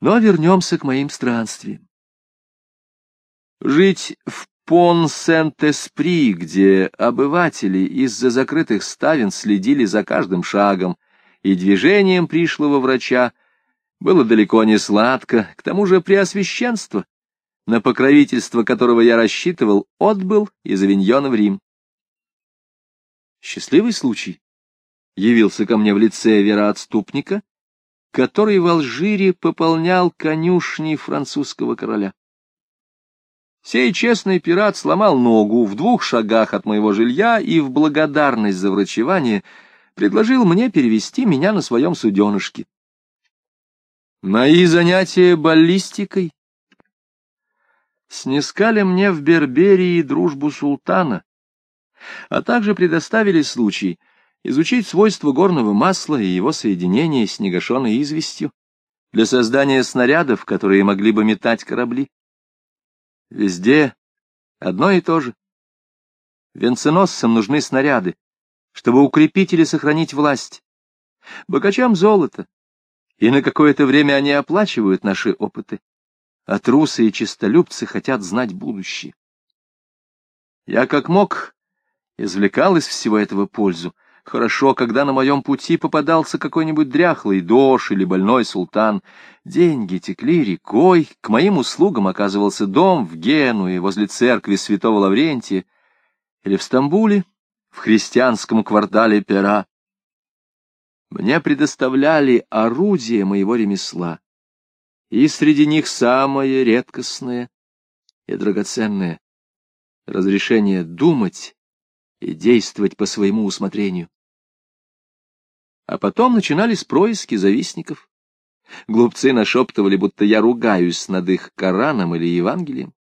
Но вернемся к моим странствиям. Жить в Пон-Сент-Эспри, где обыватели из-за закрытых ставен следили за каждым шагом и движением пришлого врача, было далеко не сладко, к тому же преосвященство, на покровительство которого я рассчитывал, отбыл из Авиньона в Рим. Счастливый случай явился ко мне в лице вероотступника, который в Алжире пополнял конюшни французского короля. Сей честный пират сломал ногу в двух шагах от моего жилья и в благодарность за врачевание предложил мне перевести меня на своем суденышке. Мои занятия баллистикой снискали мне в Берберии дружбу султана, а также предоставили случай изучить свойства горного масла и его соединение с негашенной известью для создания снарядов, которые могли бы метать корабли. Везде одно и то же. Венценосцам нужны снаряды, чтобы укрепить или сохранить власть. Богачам золото, и на какое-то время они оплачивают наши опыты, а трусы и честолюбцы хотят знать будущее. Я как мог извлекал из всего этого пользу. Хорошо, когда на моем пути попадался какой-нибудь дряхлый дож или больной султан. Деньги текли рекой, к моим услугам оказывался дом в Генуе возле церкви святого Лаврентия или в Стамбуле, в христианском квартале Пера. Мне предоставляли орудия моего ремесла, и среди них самое редкостное и драгоценное — разрешение думать и действовать по своему усмотрению. А потом начинались происки завистников. Глупцы нашептывали, будто я ругаюсь над их Кораном или Евангелием.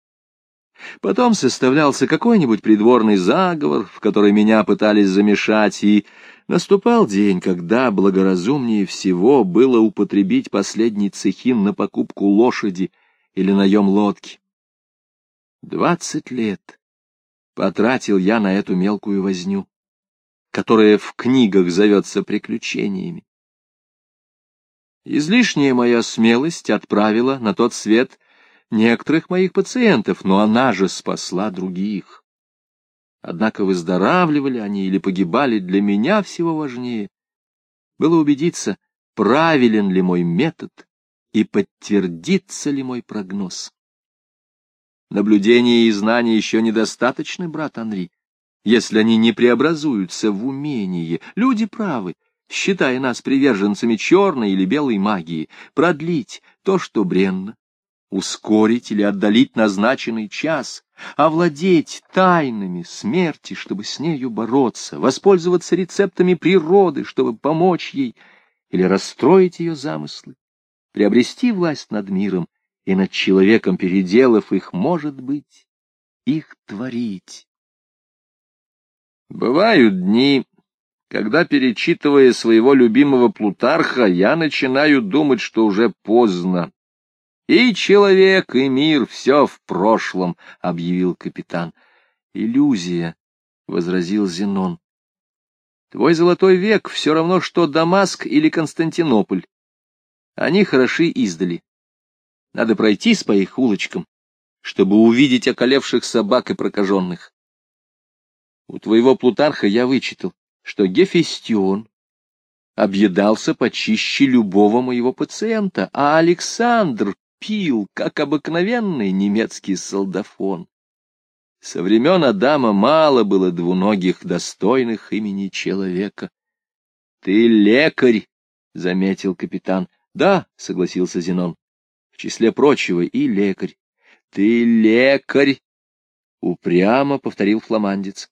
Потом составлялся какой-нибудь придворный заговор, в который меня пытались замешать, и наступал день, когда благоразумнее всего было употребить последний цехин на покупку лошади или наем лодки. Двадцать лет потратил я на эту мелкую возню, которая в книгах зовется приключениями. Излишняя моя смелость отправила на тот свет некоторых моих пациентов, но она же спасла других. Однако выздоравливали они или погибали для меня всего важнее. Было убедиться, правилен ли мой метод и подтвердится ли мой прогноз. Наблюдения и знания еще недостаточны, брат Анри, если они не преобразуются в умение. Люди правы, считая нас приверженцами черной или белой магии, продлить то, что бренно, ускорить или отдалить назначенный час, овладеть тайнами смерти, чтобы с нею бороться, воспользоваться рецептами природы, чтобы помочь ей, или расстроить ее замыслы, приобрести власть над миром и над человеком, переделав их, может быть, их творить. Бывают дни, когда, перечитывая своего любимого Плутарха, я начинаю думать, что уже поздно. И человек, и мир — все в прошлом, — объявил капитан. Иллюзия, — возразил Зенон. Твой золотой век все равно, что Дамаск или Константинополь. Они хороши издали, надо пройтись по их улочкам, чтобы увидеть околевших собак и прокаженных. У твоего Плутарха я вычитал, что Гефестион объедался почище любого моего пациента, а Александр пил, как обыкновенный немецкий солдафон. Со времен Адама мало было двуногих, достойных имени человека. — Ты лекарь, — заметил капитан. — Да, — согласился Зенон в числе прочего и лекарь. — Ты лекарь! — упрямо повторил фламандец.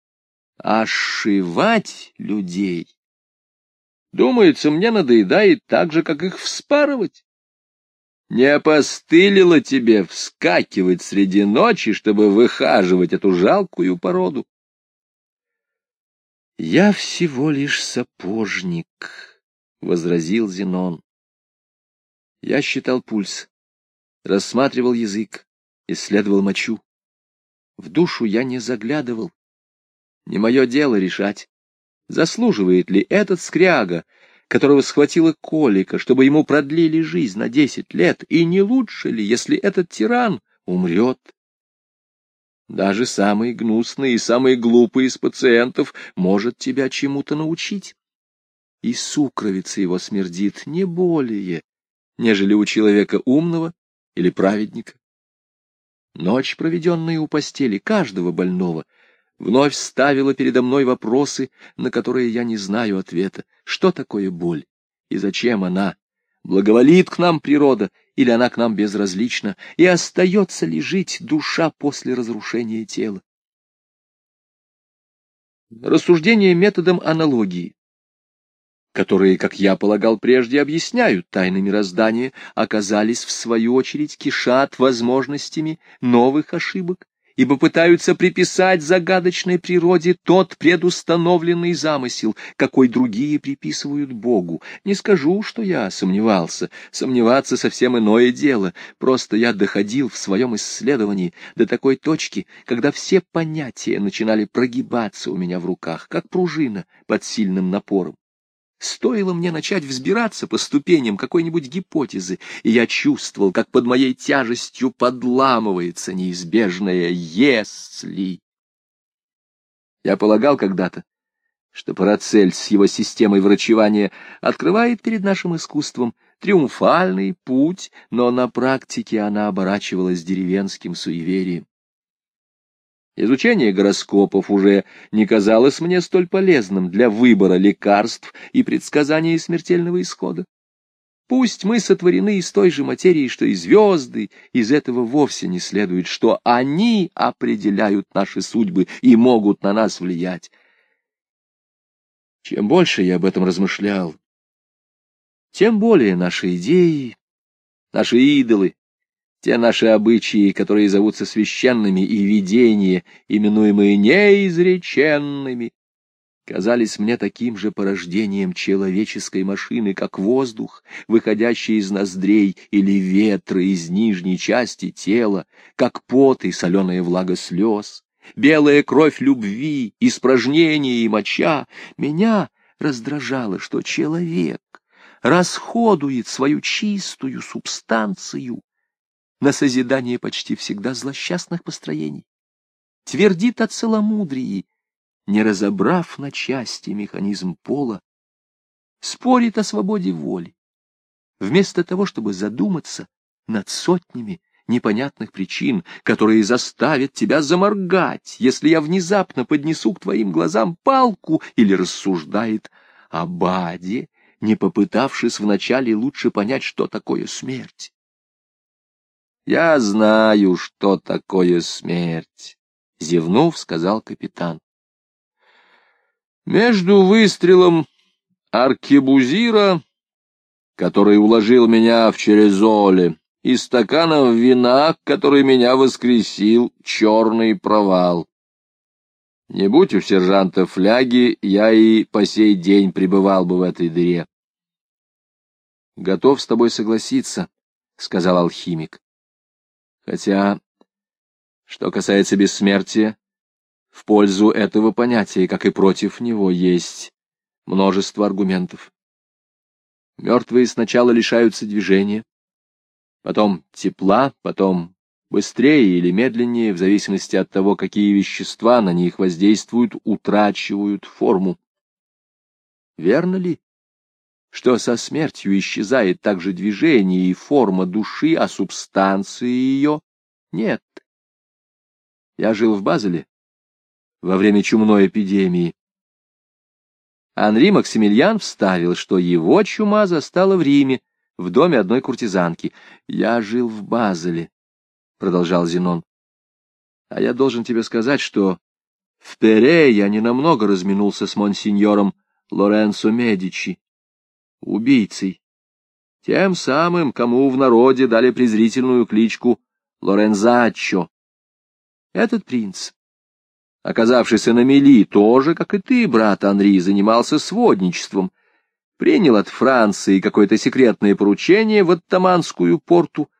— Ошивать людей! Думается, мне надоедает так же, как их вспарывать. Не опостылило тебе вскакивать среди ночи, чтобы выхаживать эту жалкую породу? — Я всего лишь сапожник, — возразил Зенон. Я считал пульс, рассматривал язык, исследовал мочу. В душу я не заглядывал. Не мое дело решать, заслуживает ли этот скряга, которого схватила колика, чтобы ему продлили жизнь на десять лет, и не лучше ли, если этот тиран умрет? Даже самый гнусный и самый глупый из пациентов может тебя чему-то научить. И сукровица его смердит не более, нежели у человека умного или праведника. Ночь, проведенная у постели каждого больного, вновь ставила передо мной вопросы, на которые я не знаю ответа. Что такое боль? И зачем она? Благоволит к нам природа, или она к нам безразлична? И остается ли жить душа после разрушения тела? Рассуждение методом аналогии которые, как я полагал прежде, объясняют тайны мироздания, оказались, в свою очередь, кишат возможностями новых ошибок, ибо пытаются приписать загадочной природе тот предустановленный замысел, какой другие приписывают Богу. Не скажу, что я сомневался. Сомневаться совсем иное дело. Просто я доходил в своем исследовании до такой точки, когда все понятия начинали прогибаться у меня в руках, как пружина под сильным напором. Стоило мне начать взбираться по ступеням какой-нибудь гипотезы, и я чувствовал, как под моей тяжестью подламывается неизбежное «если». Я полагал когда-то, что Парацельс с его системой врачевания открывает перед нашим искусством триумфальный путь, но на практике она оборачивалась деревенским суеверием. Изучение гороскопов уже не казалось мне столь полезным для выбора лекарств и предсказания смертельного исхода. Пусть мы сотворены из той же материи, что и звезды, из этого вовсе не следует, что они определяют наши судьбы и могут на нас влиять. Чем больше я об этом размышлял, тем более наши идеи, наши идолы, те наши обычаи, которые зовутся священными, и видения, именуемые неизреченными, казались мне таким же порождением человеческой машины, как воздух, выходящий из ноздрей, или ветра из нижней части тела, как пот и соленая влага слез, белая кровь любви, испражнения и моча. Меня раздражало, что человек расходует свою чистую субстанцию на созидание почти всегда злосчастных построений, твердит о целомудрии, не разобрав на части механизм пола, спорит о свободе воли, вместо того, чтобы задуматься над сотнями непонятных причин, которые заставят тебя заморгать, если я внезапно поднесу к твоим глазам палку или рассуждает о Баде, не попытавшись вначале лучше понять, что такое смерть. Я знаю, что такое смерть, — зевнув, сказал капитан. Между выстрелом аркебузира, который уложил меня в черезоле, и стаканом вина, который меня воскресил, черный провал. Не будь у сержанта фляги, я и по сей день пребывал бы в этой дыре. — Готов с тобой согласиться, — сказал алхимик. Хотя, что касается бессмертия, в пользу этого понятия, как и против него, есть множество аргументов. Мертвые сначала лишаются движения, потом тепла, потом быстрее или медленнее, в зависимости от того, какие вещества на них воздействуют, утрачивают форму. Верно ли, что со смертью исчезает также движение и форма души, а субстанции ее нет. Я жил в Базеле во время чумной эпидемии. Анри Максимилиан вставил, что его чума застала в Риме, в доме одной куртизанки. «Я жил в Базеле», — продолжал Зенон. «А я должен тебе сказать, что в Пере я ненамного разминулся с монсеньором Лоренцо Медичи убийцей, тем самым, кому в народе дали презрительную кличку Лорензачо. Этот принц, оказавшийся на мели, тоже, как и ты, брат Анри, занимался сводничеством, принял от Франции какое-то секретное поручение в Оттаманскую порту.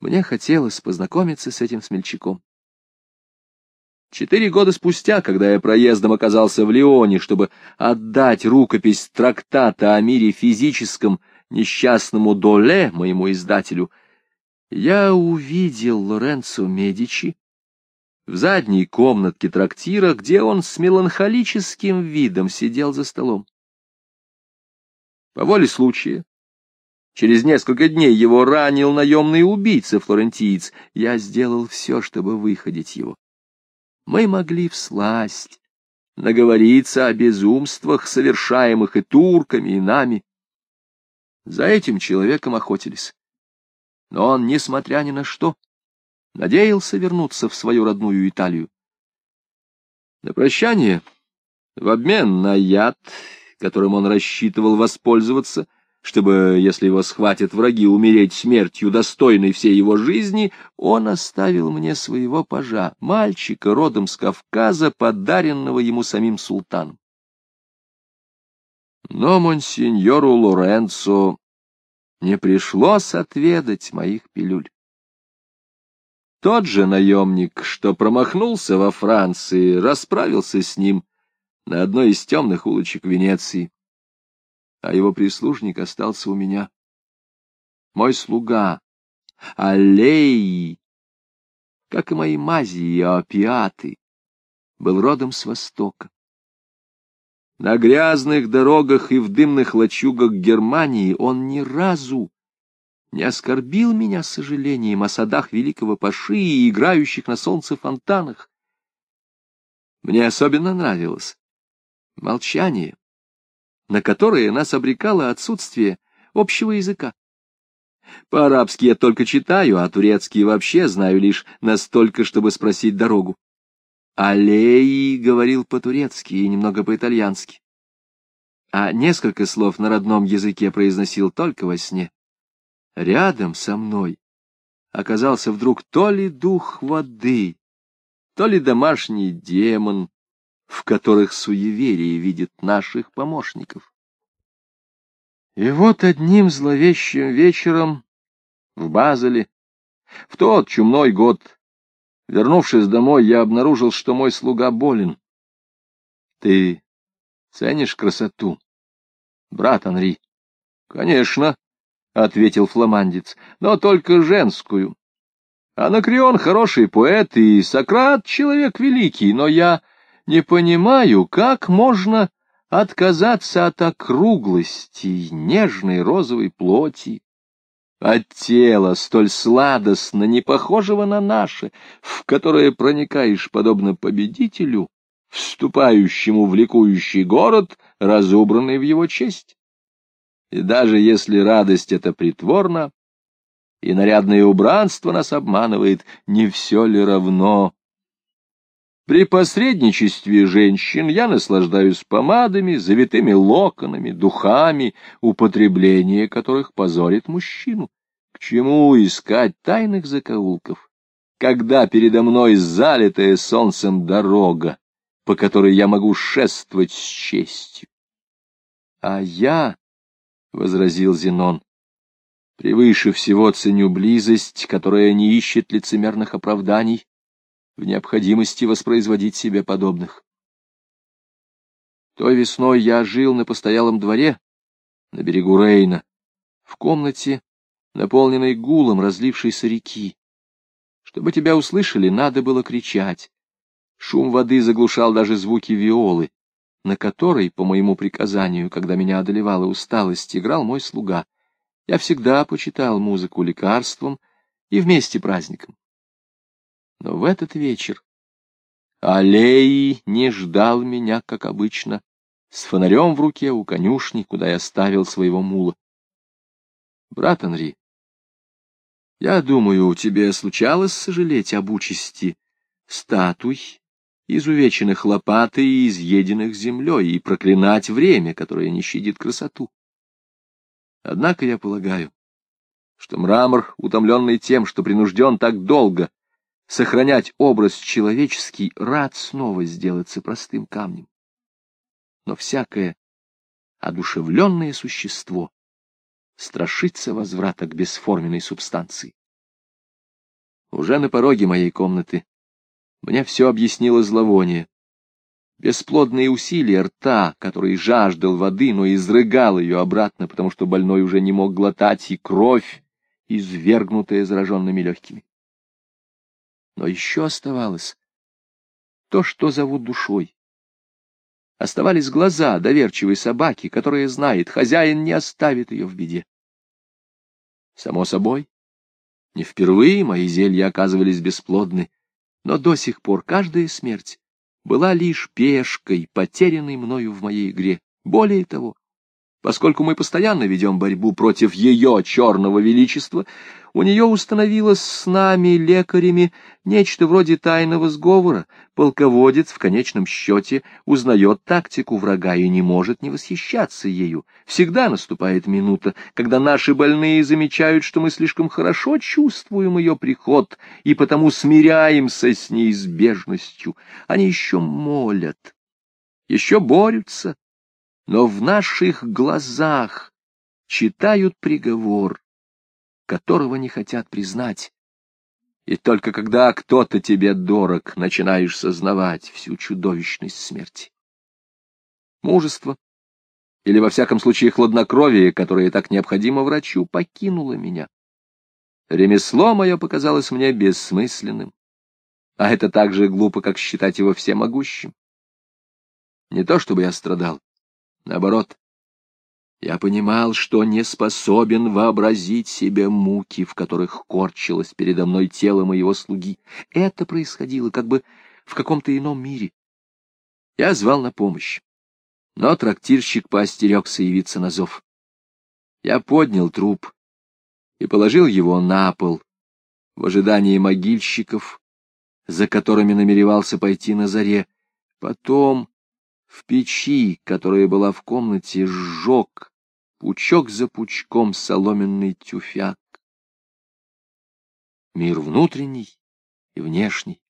Мне хотелось познакомиться с этим смельчаком. Четыре года спустя, когда я проездом оказался в Лионе, чтобы отдать рукопись трактата о мире физическом несчастному Доле, моему издателю, я увидел Лоренцо Медичи в задней комнатке трактира, где он с меланхолическим видом сидел за столом. По воле случая, через несколько дней его ранил наемный убийца-флорентиец. Я сделал все, чтобы выходить его. Мы могли всласть наговориться о безумствах, совершаемых и турками, и нами. За этим человеком охотились. Но он, несмотря ни на что, надеялся вернуться в свою родную Италию. На прощание, в обмен на яд, которым он рассчитывал воспользоваться, чтобы, если его схватят враги, умереть смертью, достойной всей его жизни, он оставил мне своего пажа, мальчика родом с Кавказа, подаренного ему самим султаном. Но монсеньору Лоренцо не пришлось отведать моих пилюль. Тот же наемник, что промахнулся во Франции, расправился с ним на одной из темных улочек Венеции, а его прислужник остался у меня. Мой слуга, Аллей, как и мои мази и опиаты, был родом с Востока. На грязных дорогах и в дымных лачугах Германии он ни разу не оскорбил меня сожалением о садах великого Паши и играющих на солнце фонтанах. Мне особенно нравилось молчание, на которое нас обрекало отсутствие общего языка. По-арабски я только читаю, а турецкий вообще знаю лишь настолько, чтобы спросить дорогу. Аллеи говорил по-турецки и немного по-итальянски, а несколько слов на родном языке произносил только во сне. Рядом со мной оказался вдруг то ли дух воды, то ли домашний демон, в которых суеверие видит наших помощников. И вот одним зловещим вечером в Базеле, в тот чумной год Вернувшись домой, я обнаружил, что мой слуга болен. Ты ценишь красоту, брат Анри? Конечно, — ответил фламандец, — но только женскую. Анакреон хороший поэт, и Сократ — человек великий, но я не понимаю, как можно отказаться от округлости нежной розовой плоти, от тела, столь сладостно не похожего на наше, в которое проникаешь подобно победителю, вступающему в ликующий город, разубранный в его честь. И даже если радость эта притворна, и нарядное убранство нас обманывает, не все ли равно? При посредничестве женщин я наслаждаюсь помадами, завитыми локонами, духами, употребление которых позорит мужчину. К чему искать тайных закоулков, когда передо мной залитая солнцем дорога, по которой я могу шествовать с честью? — А я, — возразил Зенон, — превыше всего ценю близость, которая не ищет лицемерных оправданий, в необходимости воспроизводить себе подобных. Той весной я жил на постоялом дворе на берегу Рейна, в комнате, наполненной гулом разлившейся реки. Чтобы тебя услышали, надо было кричать. Шум воды заглушал даже звуки виолы, на которой, по моему приказанию, когда меня одолевала усталость, играл мой слуга. Я всегда почитал музыку лекарством и вместе праздником. Но в этот вечер Аллеи не ждал меня, как обычно, с фонарем в руке у конюшни, куда я ставил своего мула. Брат Анри, я думаю, тебе случалось сожалеть об участи статуй, изувеченных лопатой и изъеденных землей, и проклинать время, которое не щадит красоту. Однако я полагаю, что мрамор, утомленный тем, что принужден так долго сохранять образ человеческий, рад снова сделаться простым камнем. Но всякое одушевленное существо страшится возврата к бесформенной субстанции. Уже на пороге моей комнаты Мне все объяснило зловоние. Бесплодные усилия рта, который жаждал воды, но изрыгал ее обратно, потому что больной уже не мог глотать, и кровь, извергнутая зараженными легкими. Но еще оставалось то, что зовут душой. Оставались глаза доверчивой собаки, которая знает, хозяин не оставит ее в беде. Само собой, не впервые мои зелья оказывались бесплодны, но до сих пор каждая смерть была лишь пешкой, потерянной мною в моей игре. Более того, поскольку мы постоянно ведем борьбу против ее черного величества, у нее установилось с нами, лекарями, нечто вроде тайного сговора. Полководец в конечном счете узнает тактику врага и не может не восхищаться ею. Всегда наступает минута, когда наши больные замечают, что мы слишком хорошо чувствуем ее приход и потому смиряемся с неизбежностью. Они еще молят, еще борются, но в наших глазах читают приговор которого не хотят признать. И только когда кто-то тебе дорог, начинаешь сознавать всю чудовищность смерти. Мужество, или во всяком случае хладнокровие, которое так необходимо врачу, покинуло меня. Ремесло мое показалось мне бессмысленным, а это так же глупо, как считать его всемогущим. Не то чтобы я страдал, наоборот, я понимал, что не способен вообразить себе муки, в которых корчилось передо мной тело моего слуги. Это происходило как бы в каком-то ином мире. Я звал на помощь, но трактирщик поостерегся явиться на зов. Я поднял труп и положил его на пол в ожидании могильщиков, за которыми намеревался пойти на заре. Потом в печи, которая была в комнате, сжег пучок за пучком соломенный тюфяк. Мир внутренний и внешний,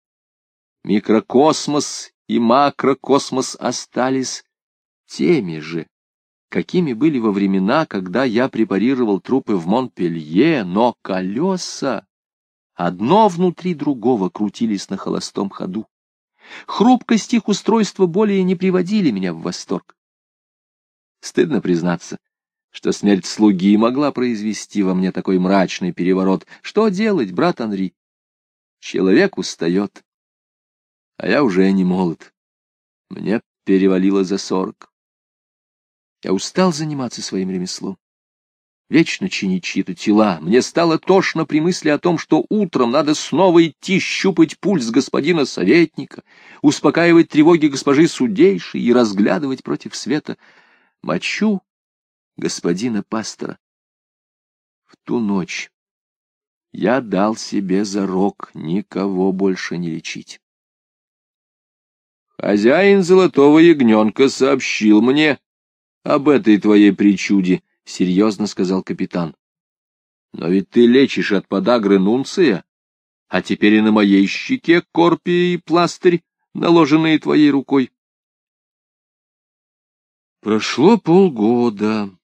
микрокосмос и макрокосмос остались теми же, какими были во времена, когда я препарировал трупы в Монпелье, но колеса одно внутри другого крутились на холостом ходу. Хрупкость их устройства более не приводили меня в восторг. Стыдно признаться, что смерть слуги могла произвести во мне такой мрачный переворот. Что делать, брат Анри? Человек устает, а я уже не молод. Мне перевалило за сорок. Я устал заниматься своим ремеслом. Вечно чинить чьи-то тела. Мне стало тошно при мысли о том, что утром надо снова идти щупать пульс господина советника, успокаивать тревоги госпожи судейшей и разглядывать против света мочу господина пастора. В ту ночь я дал себе зарок никого больше не лечить. Хозяин золотого ягненка сообщил мне об этой твоей причуде, — серьезно сказал капитан. Но ведь ты лечишь от подагры нунция, а теперь и на моей щеке корпия и пластырь, наложенные твоей рукой. Прошло полгода. —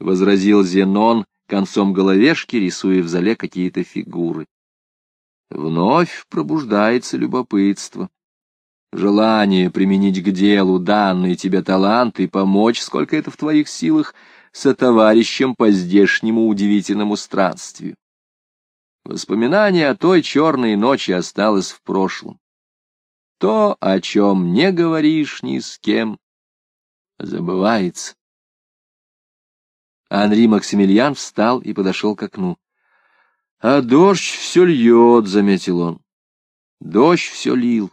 возразил Зенон, концом головешки рисуя в зале какие-то фигуры. Вновь пробуждается любопытство. Желание применить к делу данный тебе талант и помочь, сколько это в твоих силах, сотоварищем по здешнему удивительному странствию. Воспоминание о той черной ночи осталось в прошлом. То, о чем не говоришь ни с кем, забывается. Анри Максимилиан встал и подошел к окну. — А дождь все льет, — заметил он. Дождь все лил.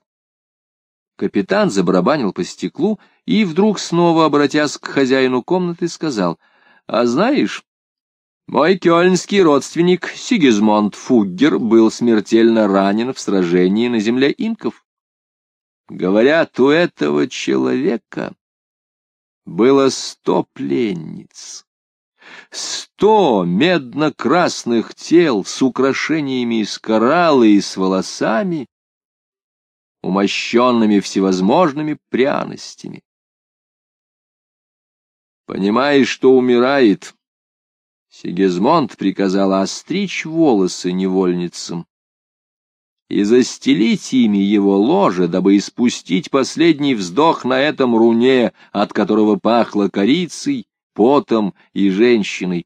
Капитан забарабанил по стеклу и, вдруг снова обратясь к хозяину комнаты, сказал, — А знаешь, мой кёльнский родственник Сигизмонд Фуггер был смертельно ранен в сражении на земле инков. Говорят, у этого человека было сто пленниц. Сто медно-красных тел с украшениями из коралла и с волосами, умощенными всевозможными пряностями. Понимаешь, что умирает, Сигизмонд приказал остричь волосы невольницам. и застелить ими его ложе, дабы испустить последний вздох на этом руне, от которого пахло корицей, потом и женщиной.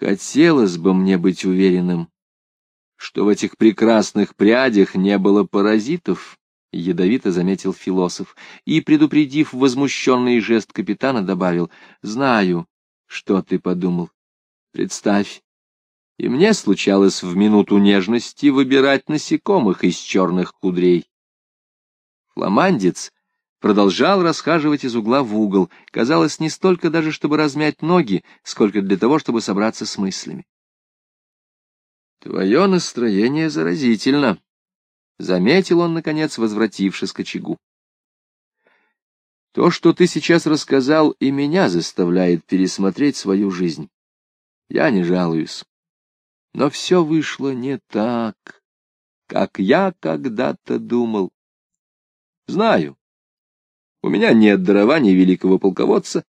Хотелось бы мне быть уверенным, что в этих прекрасных прядях не было паразитов, — ядовито заметил философ, и, предупредив возмущенный жест капитана, добавил, — знаю, что ты подумал. Представь, и мне случалось в минуту нежности выбирать насекомых из черных кудрей. Фламандец продолжал расхаживать из угла в угол, казалось, не столько даже, чтобы размять ноги, сколько для того, чтобы собраться с мыслями. Твое настроение заразительно, — заметил он, наконец, возвратившись к очагу. То, что ты сейчас рассказал, и меня заставляет пересмотреть свою жизнь. Я не жалуюсь. Но все вышло не так, как я когда-то думал. Знаю, у меня нет дарования великого полководца,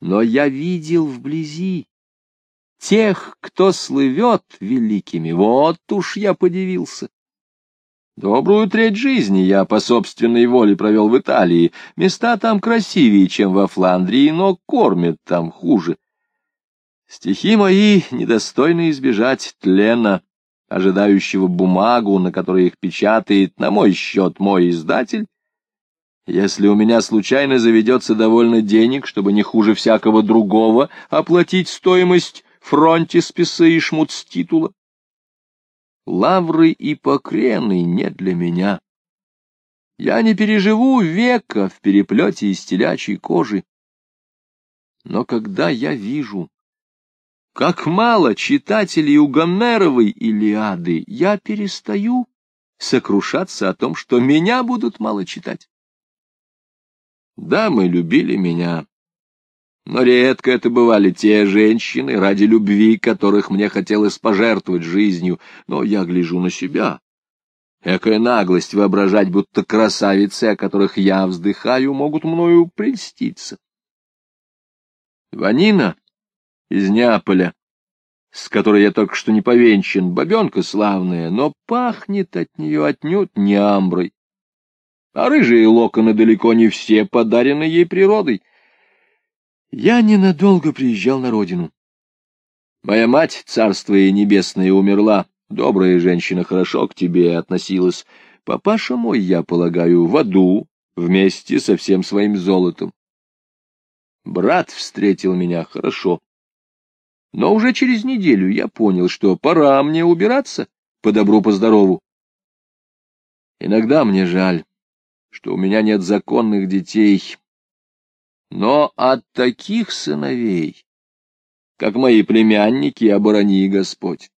но я видел вблизи тех, кто слывет великими. Вот уж я подивился. Добрую треть жизни я по собственной воле провел в Италии. Места там красивее, чем во Фландрии, но кормят там хуже. Стихи мои недостойны избежать тлена, ожидающего бумагу, на которой их печатает на мой счет мой издатель. Если у меня случайно заведется довольно денег, чтобы не хуже всякого другого оплатить стоимость фронтисписа и шмуцтитула, лавры и покрены не для меня. Я не переживу века в переплете из телячьей кожи. Но когда я вижу как мало читателей у Гомеровой Илиады, я перестаю сокрушаться о том, что меня будут мало читать. Да, мы любили меня, но редко это бывали те женщины, ради любви которых мне хотелось пожертвовать жизнью, но я гляжу на себя. Экая наглость воображать, будто красавицы, о которых я вздыхаю, могут мною прельститься. Ванина из Неаполя, с которой я только что не повенчан, бабенка славная, но пахнет от нее отнюдь не амброй. А рыжие локоны далеко не все подарены ей природой. Я ненадолго приезжал на родину. Моя мать, царство ей небесное, умерла. Добрая женщина хорошо к тебе относилась. Папаша мой, я полагаю, в аду вместе со всем своим золотом. Брат встретил меня хорошо. Но уже через неделю я понял, что пора мне убираться по добру, по. Иногда мне жаль, что у меня нет законных детей. Но от таких сыновей, как мои племянники, оборони Господь.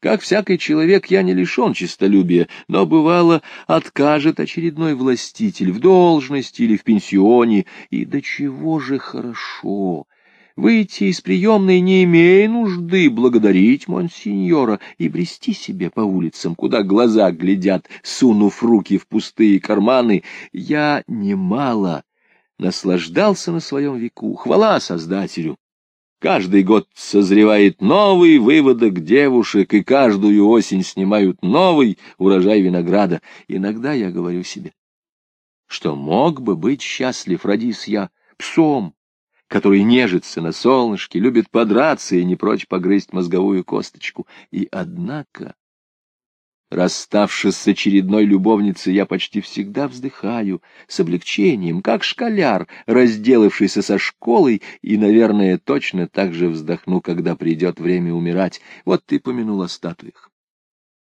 Как всякий человек, я не лишен честолюбия, но, бывало, откажет очередной властитель в должности или в пенсионе, и до чего же хорошо, выйти из приемной, не имея нужды благодарить монсеньора и брести себе по улицам, куда глаза глядят, сунув руки в пустые карманы, я немало наслаждался на своем веку. Хвала Создателю! Каждый год созревает новый выводок девушек, и каждую осень снимают новый урожай винограда. Иногда я говорю себе, что мог бы быть счастлив, родись я, псом, который нежится на солнышке, любит подраться и не прочь погрызть мозговую косточку. И однако, расставшись с очередной любовницей, я почти всегда вздыхаю с облегчением, как школяр, разделавшийся со школой, и, наверное, точно так же вздохну, когда придет время умирать. Вот ты помянул о статуях.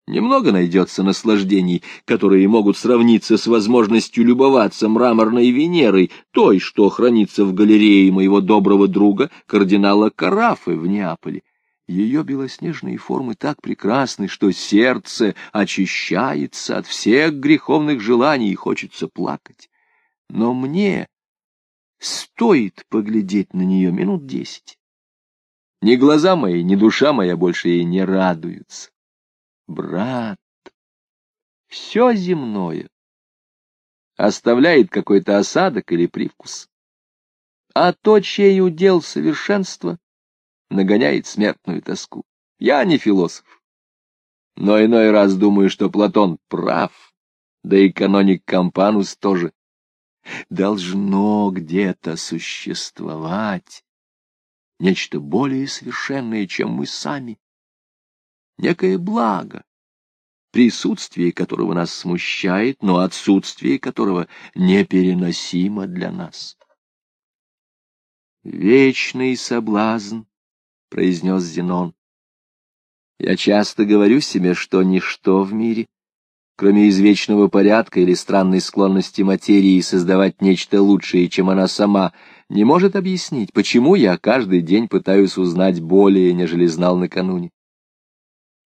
Немного найдется наслаждений, которые могут сравниться с возможностью любоваться мраморной Венерой, той, что хранится в галерее моего доброго друга, кардинала Карафы в Неаполе. Ее белоснежные формы так прекрасны, что сердце очищается от всех греховных желаний и хочется плакать. Но мне стоит поглядеть на нее минут десять. Ни глаза мои, ни душа моя больше ей не радуются брат. Все земное оставляет какой-то осадок или привкус, а то, чей удел совершенства, нагоняет смертную тоску. Я не философ, но иной раз думаю, что Платон прав, да и каноник Кампанус тоже. Должно где-то существовать нечто более совершенное, чем мы сами, некое благо, присутствие которого нас смущает, но отсутствие которого непереносимо для нас. «Вечный соблазн», — произнес Зенон. «Я часто говорю себе, что ничто в мире, кроме извечного порядка или странной склонности материи создавать нечто лучшее, чем она сама, не может объяснить, почему я каждый день пытаюсь узнать более, нежели знал накануне.